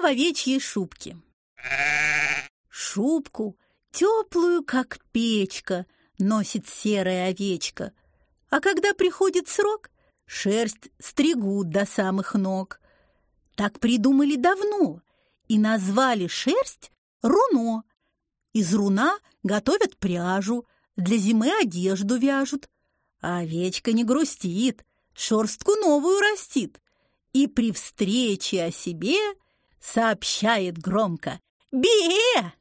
В овечьей шубке? Шубку, теплую, как печка, носит серая овечка. А когда приходит срок, шерсть стригут до самых ног. Так придумали давно и назвали шерсть руно. Из руна готовят пряжу, для зимы одежду вяжут. А овечка не грустит, шерстку новую растит. И при встрече о себе сообщает громко «Бе!»